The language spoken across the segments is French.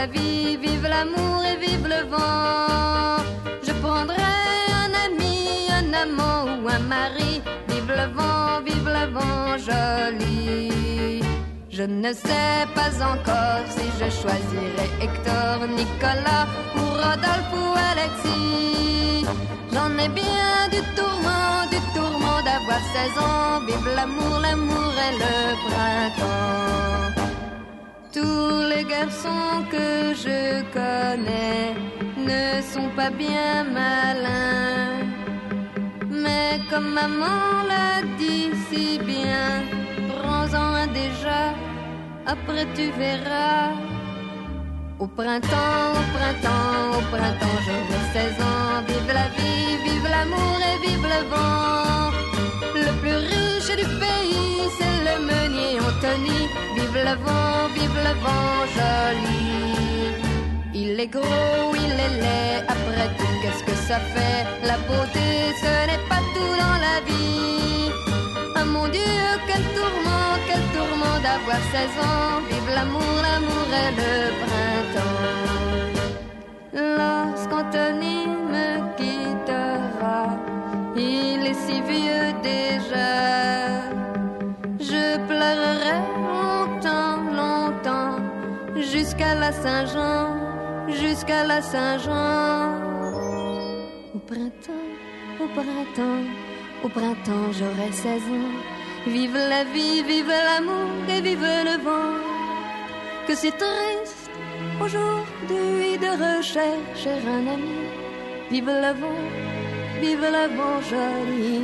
16 ans. Vive la vie, vive l'amour et vive le vent. Je prendrai un ami, un amant ou un mari. Vive le vent, vive le vent joli. Je ne sais pas encore si je choisirai Hector, Nicolas ou Rodolphe ou Alexis. J'en ai bien du tourment, du tourment d'avoir 16 ans. Vive l'amour, l'amour et le printemps. Tous les garçons que je connais ne sont pas bien malins. Mais comme maman l'a dit si bien, prends-en un déjà après tu verras. Au printemps, au printemps, au printemps, j'aurai 16 ans. Vive la vie, vive l'amour et vive le vent. Le plus riche du pays, c'est le meunier Anthony. Vive le vent, vive le vent joli. Il est gros, il est laid, après tout, qu'est-ce que ça fait? La beauté, ce n'est pas tout dans la vie. Ah mon Dieu, quel tourment, quel tourment d'avoir 16 ans. Vive l'amour, l'amour et le printemps. Lorsqu'Anthony Je pleurerai longtemps, longtemps, jusqu'à la Saint-Jean, jusqu'à la Saint-Jean. Au printemps, au printemps, au printemps j'aurai 16 ans. Vive la vie, vive l'amour et vive le vent. Que c'est triste aujourd'hui de rechercher un ami. Vive le vent, vive le vent joli.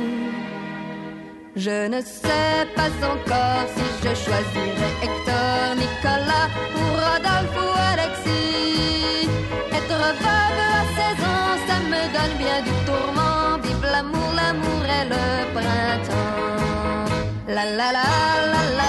Je ne sais pas encore si je choisirai Hector, Nicolas ou Rodolphe ou Alexis. Être veuve à 16 ans, ça me donne bien du tourment. Vive l'amour, l'amour et le printemps. La la la la la la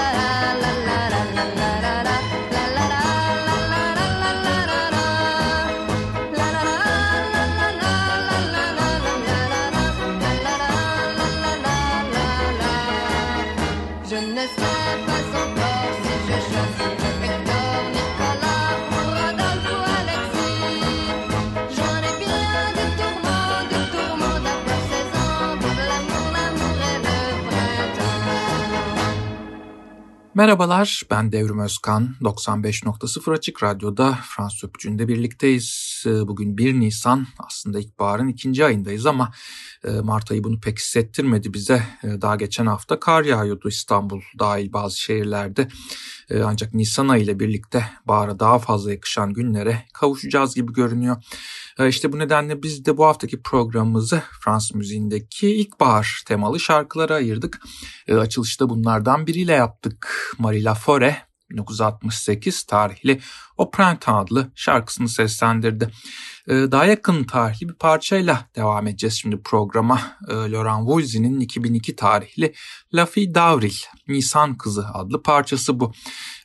Merhabalar, ben Devrim Özkan. 95.0 Açık Radyo'da Fransız Öpücü'nde birlikteyiz. Ee, Bugün 1 Nisan, aslında ilkbaharın ikinci ayındayız ama e, Mart ayı bunu pek hissettirmedi bize. E, Daha geçen hafta kar yağıyordu İstanbul dahil bazı şehirlerde. E, Ancak Nisan ayı ile birlikte bahara daha fazla yakışan günlere kavuşacağız gibi görünüyor. E, İşte bu nedenle biz de bu haftaki programımızı Fransız müziğindeki ilkbahar temalı şarkılara ayırdık. E, Açılışta bunlardan biriyle yaptık. Marie Laforêt 1968 tarihli O Printemps adlı şarkısını seslendirdi. E, Daha yakın tarihli bir parçayla devam edeceğiz şimdi programa. E, Laurent Voulzy'nin 2002 tarihli La Fille d'Avril, Nisan Kızı adlı parçası bu.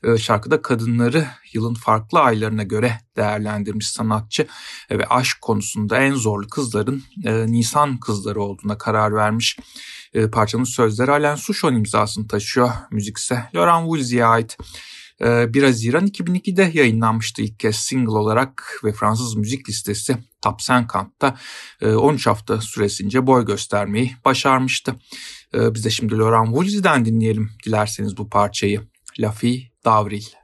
E, Şarkıda kadınları yılın farklı aylarına göre değerlendirmiş sanatçı ve aşk konusunda en zorlu kızların e, Nisan kızları olduğuna karar vermiş. Parçanın sözleri Alain Souchon imzasını taşıyor. Müzik ise Laurent Voulzy'ye ait. E, 1 Haziran 2002'de yayınlanmıştı ilk kez single olarak ve Fransız müzik listesi Top 50'da e, 13 hafta süresince boy göstermeyi başarmıştı. E, Biz de şimdi Laurent Voulzy'den dinleyelim dilerseniz bu parçayı. La Fille d'Avril.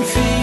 feet.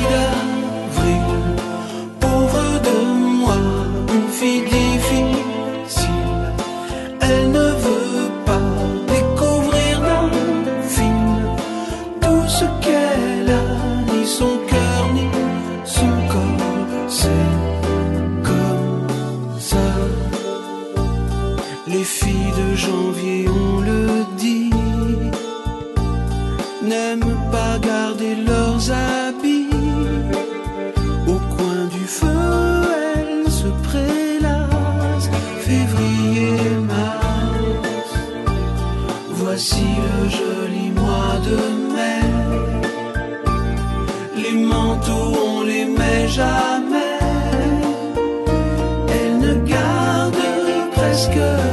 Presque rien.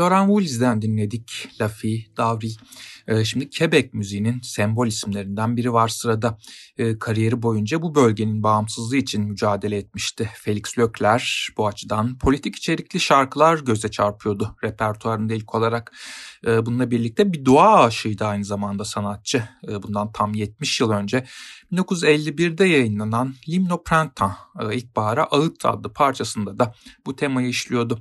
Laurent Wools'den dinledik Lafi, Davri. Ee, Şimdi Quebec müziğinin sembol isimlerinden biri var sırada. Ee, Kariyeri boyunca bu bölgenin bağımsızlığı için mücadele etmişti. Felix Leclerc bu açıdan politik içerikli şarkılar göze çarpıyordu repertuarında ilk olarak. Ee, Bununla birlikte bir doğa aşığıydı aynı zamanda sanatçı. Ee, Bundan tam 70 yıl önce 1951'de yayınlanan Limno Printemps, İlkbahara Ağıt adlı parçasında da bu temayı işliyordu.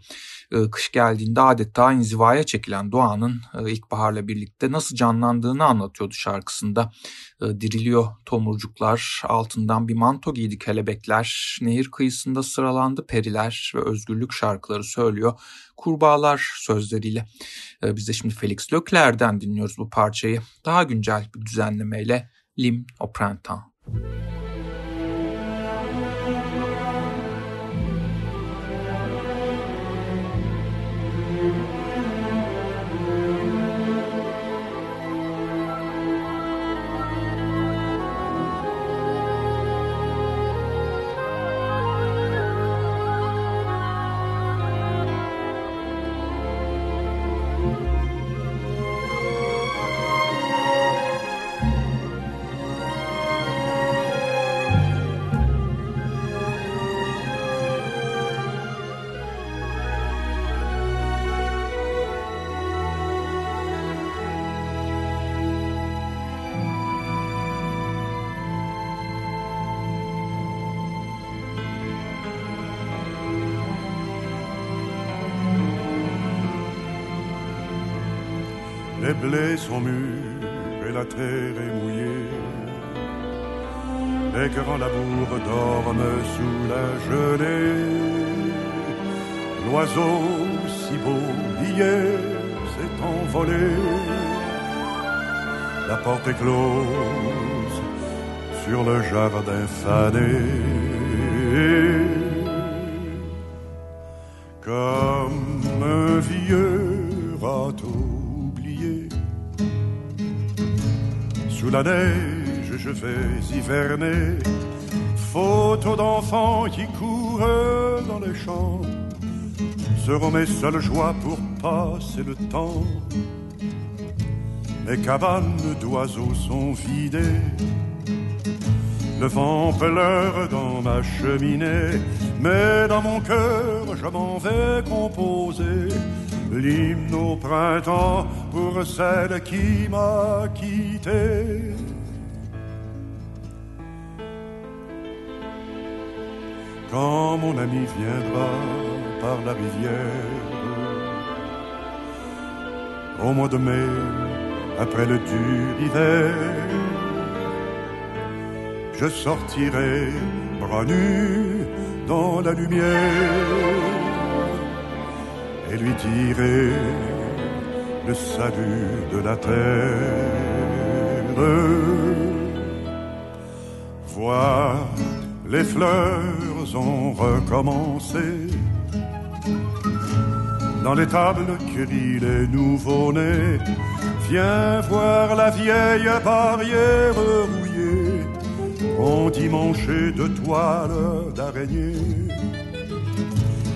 Ee, Kış geldiğinde adeta inzivaya çekilen doğanın e, ilkbaharla birlikte nasıl canlandığını anlatıyordu şarkısında. Ee, Diriliyor tomurcuklar, altından bir manto giydi kelebekler, nehir kıyısında sıralandı periler ve özgürlük şarkıları söylüyor. Kurbağalar sözleriyle. Ee, Biz de şimdi Felix Leclerc'den dinliyoruz bu parçayı. Daha güncel bir düzenlemeyle Lim au printemps. Blés sont mûrs et la terre est mouillée. Les grands labours dorment sous la gelée. L'oiseau si beau hier s'est envolé. la porte est close sur le jardin fané. La neige je vais hiverner. Photos d'enfants qui courent dans les champs seront mes seules joies pour passer le temps. Mes cabanes d'oiseaux sont vidées. Le vent pleure dans ma cheminée, mais dans mon cœur je m'en vais composer l'hymne au printemps pour celle qui m'a quitté. Quand mon ami viendra par la rivière, au mois de mai, après le dur hiver, je sortirai bras nus dans la lumière et lui dirai le salut de la terre. Voir les fleurs ont recommencé. Dans les tables crient les nouveaux-nés. Viens voir la vieille barrière rouillée, endimanchée de toiles d'araignée.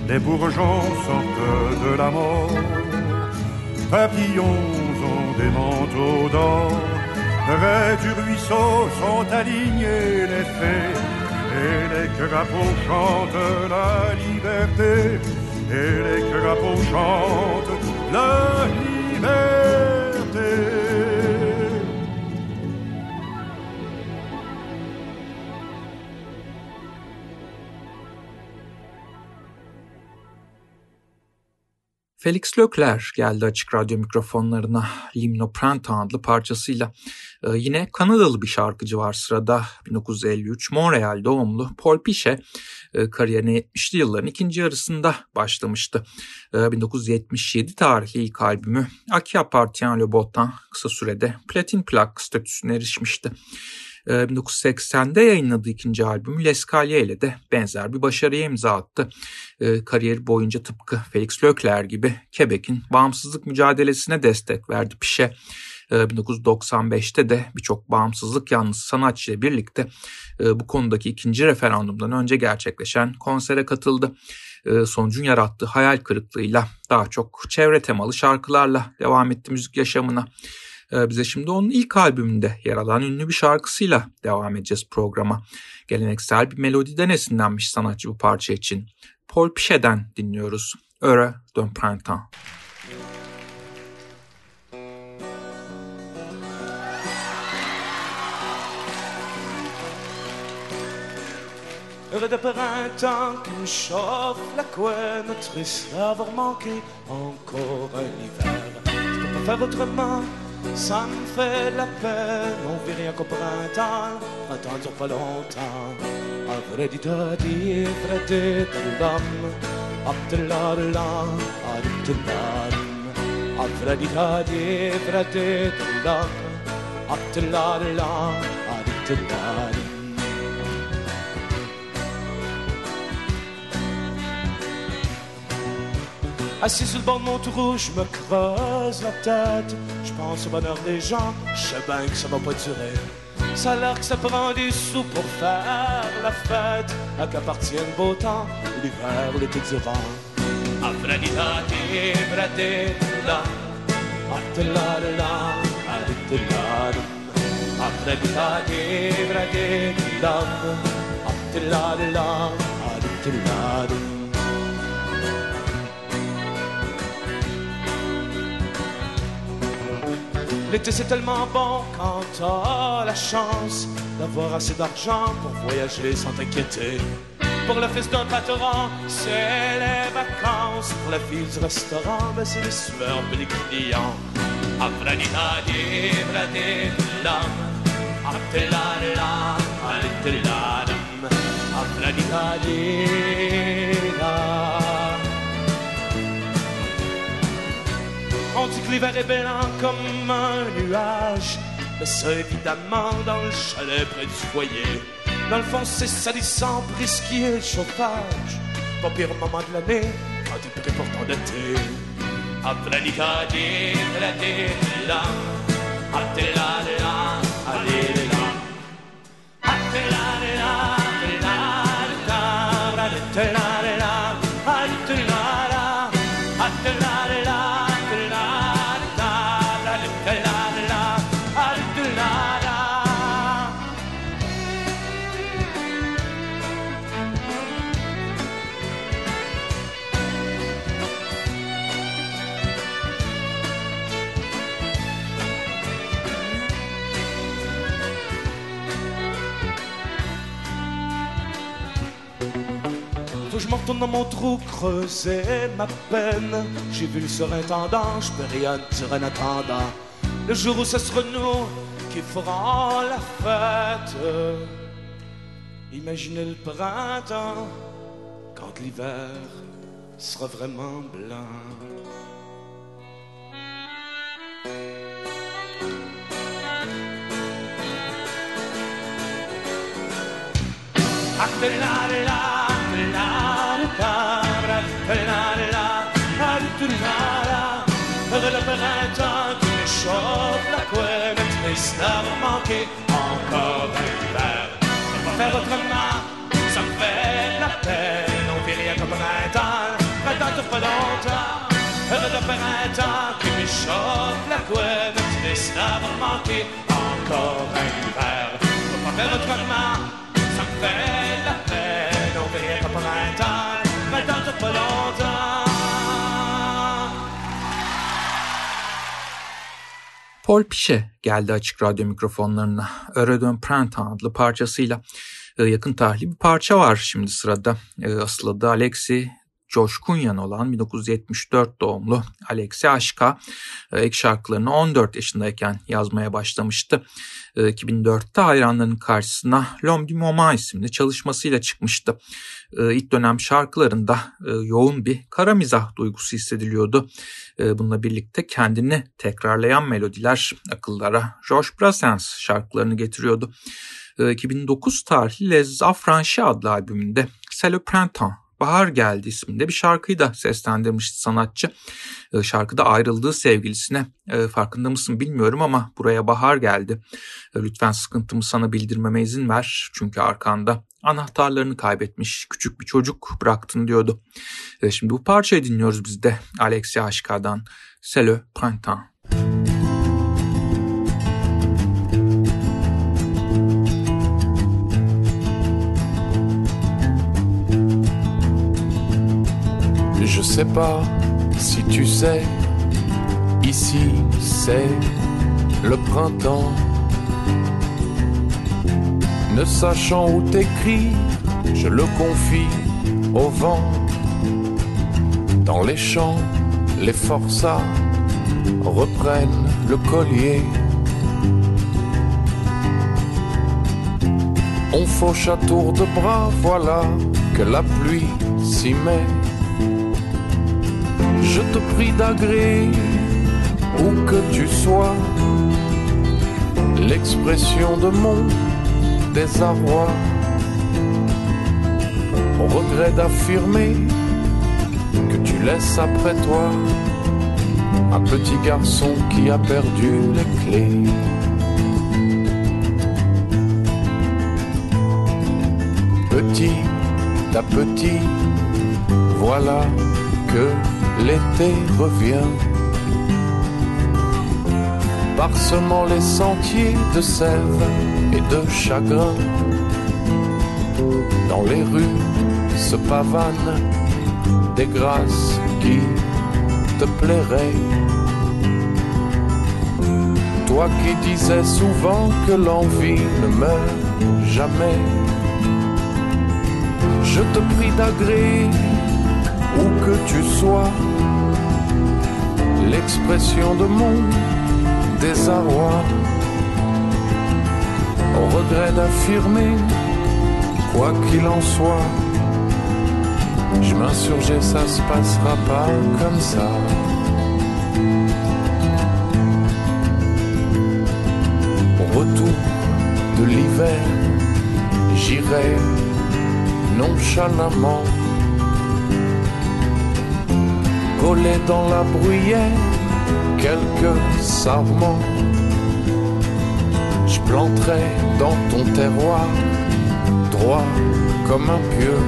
Les bourgeons sortent de la mort, papillons ont des manteaux d'or. Près du ruisseau sont alignés les fées, et les crapauds chantent la liberté, et les crapauds chantent la liberté. Felix Leclerc geldi açık radyo mikrofonlarına Limno Printemps adlı parçasıyla. Ee, yine Kanadalı bir şarkıcı var sırada 1953 Montreal doğumlu Paul Piche e, kariyerine 70'li yılların ikinci yarısında başlamıştı. E, 1977 tarihli ilk albümü Aki Appartient Le Botan kısa sürede platin plak statüsüne erişmişti. 1980'de yayınladığı ikinci albümü L'Escalier ile de benzer bir başarıya imza attı. Kariyeri boyunca tıpkı Felix Leclerc gibi Quebec'in bağımsızlık mücadelesine destek verdi Pişe. 1995'te de birçok bağımsızlık yanlısı sanatçıyla birlikte bu konudaki ikinci referandumdan önce gerçekleşen konsere katıldı. Sonucun yarattığı hayal kırıklığıyla daha çok çevre temalı şarkılarla devam etti müzik yaşamına. Bize şimdi onun ilk albümünde yer alan ünlü bir şarkısıyla devam edeceğiz programa. Geleneksel bir melodiden esinlenmiş sanatçı bu parça için. Paul Piche'den dinliyoruz. Heure d'un printemps. Heure de printemps qui me chauffe la couenne, triste d'avoir manqué encore un hiver. Je peux pas faire autrement, ça me fait la peine. On vit rien qu'au printemps, printemps dure pas longtemps. Avredi dadi, vredi dadam, abdelalam, abdelalam. Avredi dadi, vredi dadam, abdelalam, abdelalam. Assis sur le bord de mon trou, je me creuse la tête. Je pense au bonheur des gens, je sais bien que ça va pas durer. Ça a l'air que ça prend des sous pour faire la fête. À qu'appartienne beau temps, l'hiver l'été durant? Afradidati, L'été c'est tellement bon quand t'as la chance d'avoir assez d'argent pour voyager sans t'inquiéter. Pour le fils d'un patron, c'est les vacances. Pour la fille du restaurant, ben c'est les sueurs et les clients. On dit que l'hiver est blanc comme un nuage Mais ça, évidemment, dans le chalet près du foyer. Dans le fond, c'est salissant risquer le chauffage. Pas pire moment de l'année, quand t'es prêt pour ton été. Atlanica, la Atlanica, Alléluia. Je m'en retourne dans mon trou creuser ma peine. J'ai vu le surintendant, je peux rien dire en attendant. Le jour où ce sera nous qui ferons la fête. Imaginez le printemps quand l'hiver sera vraiment blanc. Le printemps qui m'échauffe la couenne, triste d'avoir manqué encore un hiver. Va faire autrement, ça me fait la peine. On vit rien comme printemps, printemps tout pas longtemps. Le printemps qui m'échauffe la couenne, triste d'avoir manqué encore un hiver. Va faire autrement, ça me fait pas. Paul Piche geldi açık radyo mikrofonlarına. Öredön Printemps adlı parçasıyla e, yakın tarihli bir parça var şimdi sırada. E, asıl adı Alexi Coşkunyan olan 1974 doğumlu Alexi Aşka e, ilk şarkılarını 14 yaşındayken yazmaya başlamıştı. 2004'te hayranlarının karşısına L'Homme du Moment isimli çalışmasıyla çıkmıştı. İlk dönem şarkılarında yoğun bir kara mizah duygusu hissediliyordu. Bununla birlikte kendini tekrarlayan melodiler akıllara Georges Brassens şarkılarını getiriyordu. 2009 tarihli Les Affranchis adlı albümünde C'est printemps Bahar Geldi isminde bir şarkıyı da seslendirmişti sanatçı. Şarkıda ayrıldığı sevgilisine farkında mısın bilmiyorum ama buraya bahar geldi. Lütfen sıkıntımı sana bildirmeme izin ver çünkü arkanda anahtarlarını kaybetmiş küçük bir çocuk bıraktın diyordu. Şimdi bu parçayı dinliyoruz biz de Alexia Aşka'dan C'est printemps. Sais pas si tu sais, ici c'est le printemps. Ne sachant où t'écrire, je le confie au vent. Dans les champs, les forçats reprennent le collier. On fauche à tour de bras, voilà que la pluie s'y met. Je te prie d'agré, où que tu sois, l'expression de mon désarroi, au regret d'affirmer que tu laisses après toi un petit garçon qui a perdu les clés. Petit à petit, voilà que l'été revient, parsemant les sentiers de sève et de chagrin. Dans les rues se pavanent des grâces qui te plairaient. Toi qui disais souvent que l'envie ne meurt jamais, je te prie d'agré où que tu sois, l'expression de mon désarroi, au regret d'affirmer, quoi qu'il en soit, je m'insurgeais, ça se passera pas comme ça. l'hiver, j'irai nonchalamment coller dans la bruyère quelques sarments. Je planterai dans ton terroir, droit comme un pieu.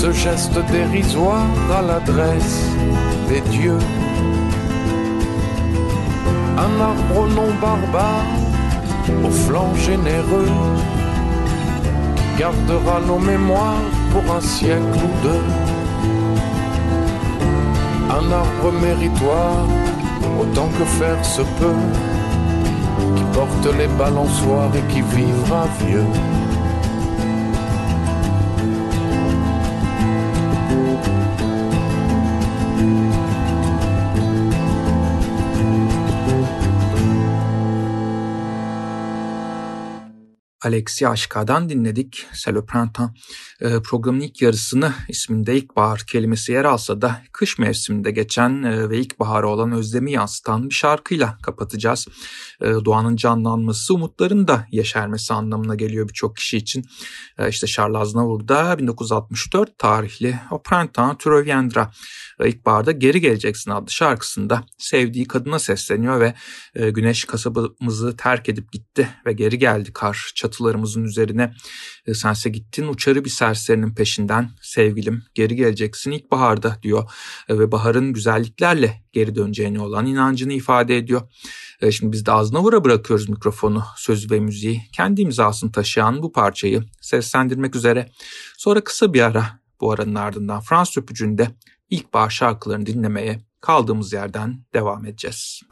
Ce geste dérisoire à l'adresse des dieux. Un arbre non barbare au flanc généreux gardera nos mémoires pour un siècle ou deux. Un arbre méritoire, autant que faire se peut, qui porte les balançoires et qui vivra vieux. Alexia Aşka'dan dinledik. Selo Printemps. E, programın ilk yarısını isminde ilkbahar kelimesi yer alsa da kış mevsiminde geçen e, ve ilkbaharı olan özlemi yansıtan bir şarkıyla kapatacağız. E, doğanın canlanması, umutların da yeşermesi anlamına geliyor birçok kişi için. E, işte Charles Aznavour'da 1964 tarihli O Printemps tu reviendras ilkbaharda Geri Geleceksin adlı şarkısında sevdiği kadına sesleniyor ve e, güneş kasabamızı terk edip gitti ve geri geldi kar çatılarımızın üzerine. E, sense gittin uçarı bir serserinin peşinden sevgilim geri geleceksin ilkbaharda diyor e, ve baharın güzelliklerle geri döneceğine olan inancını ifade ediyor. E, şimdi biz de Aznavur'a bırakıyoruz mikrofonu, sözü ve müziği. Kendi imzasını taşıyan bu parçayı seslendirmek üzere. Sonra kısa bir ara bu aranın ardından Fransız öpücüğünde ilkbahar şarkılarını dinlemeye kaldığımız yerden devam edeceğiz.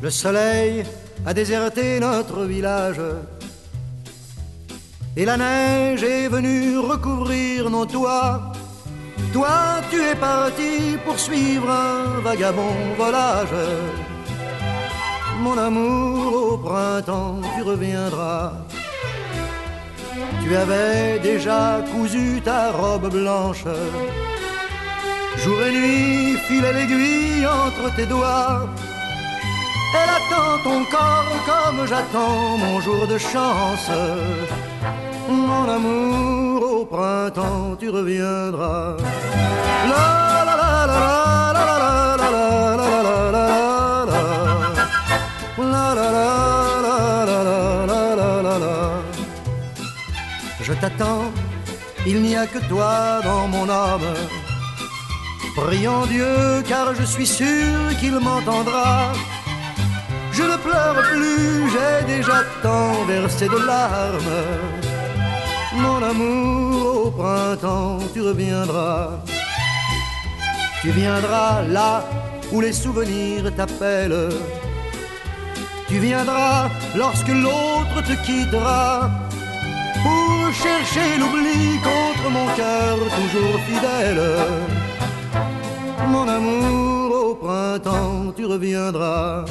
Le soleil a déserté notre village et la neige est venue recouvrir nos toits. Toi, tu es parti pour suivre un vagabond volage. Mon amour, au printemps, tu reviendras. Tu avais déjà cousu ta robe blanche. Jour et nuit, filait l'aiguille entre tes doigts. Elle attend ton corps comme j'attends mon jour de chance. Mon amour, au printemps, tu reviendras. La la la la la la la la la la la la la la la la la la la la Je t'attends, il n'y a que toi dans mon âme. Prions Dieu car je suis sûr qu'il m'entendra. Je ne pleure plus, j'ai déjà tant versé de larmes. Mon amour, au printemps, tu reviendras. Tu viendras là où les souvenirs t'appellent. Tu viendras lorsque l'autre te quittera pour chercher l'oubli contre mon cœur toujours fidèle. Mon amour, tu reviendras.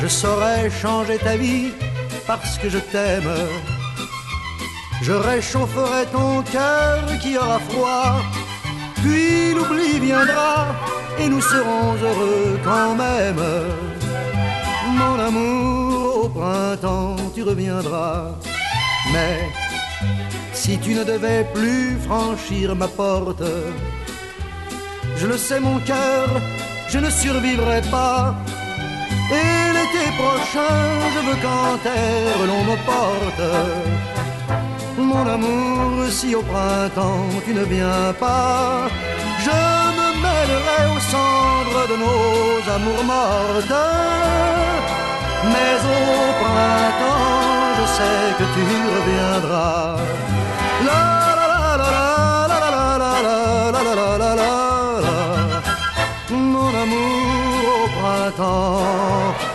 Je saurais changer ta vie parce que je t'aime. Je réchaufferai ton cœur qui aura froid. Puis l'oubli viendra et nous serons heureux quand même. Mon amour printemps, tu reviendras. Mais si tu ne devais plus franchir ma porte, je le sais, mon cœur, je ne survivrai pas. Et l'été prochain, je veux qu'en terre l'on me porte. Mon amour, si au printemps tu ne viens pas, je me mêlerai aux cendres de nos amours mortes. Mais au printemps, je sais que tu reviendras. La la la la la la la la la la la la la Mon amour, au printemps.